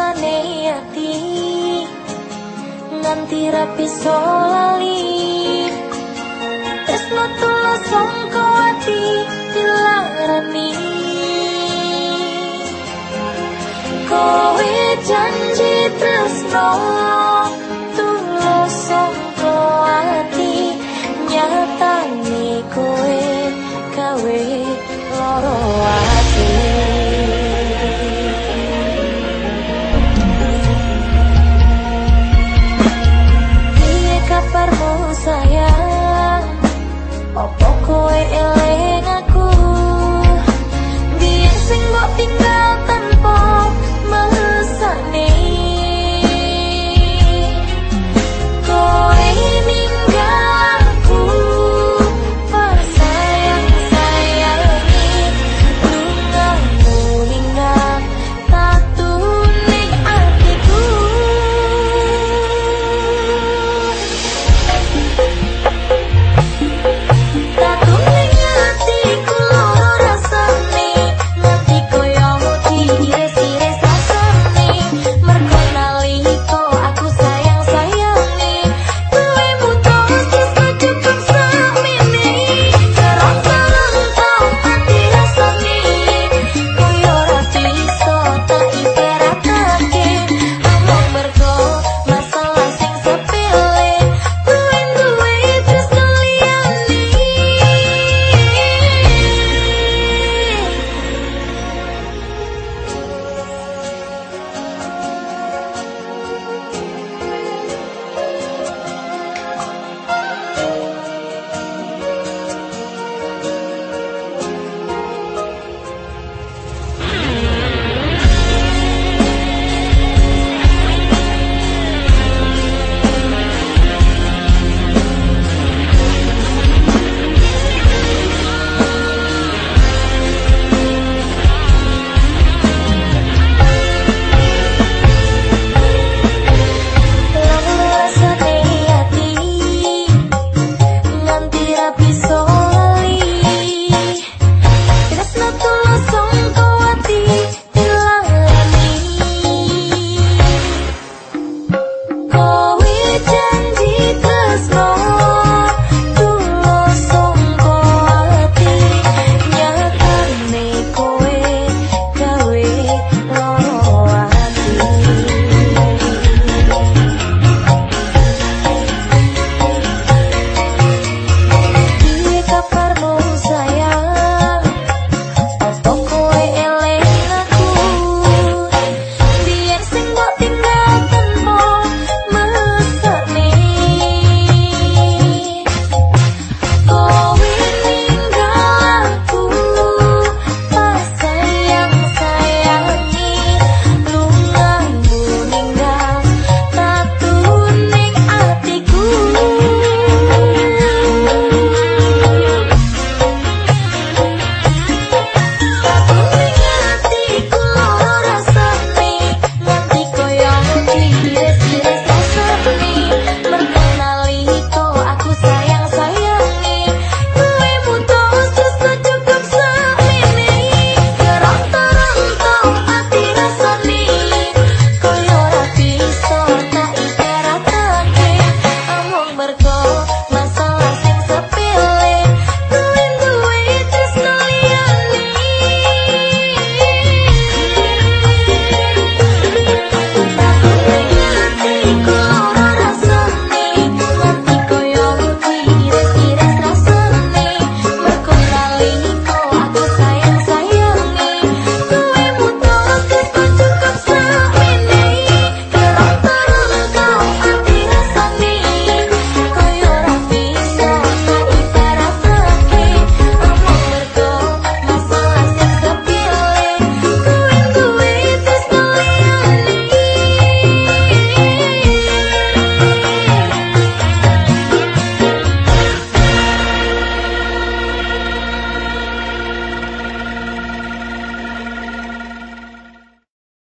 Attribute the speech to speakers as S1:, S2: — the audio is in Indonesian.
S1: rasane ati nganti rapi solali tresno tulus songko ati dilarani. Kowe janji tresno